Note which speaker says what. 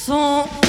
Speaker 1: sont